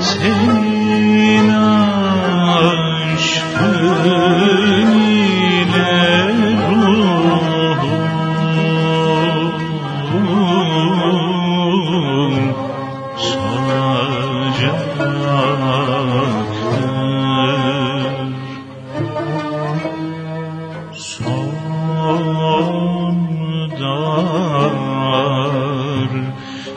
senin aşkın ile ruhum sacar.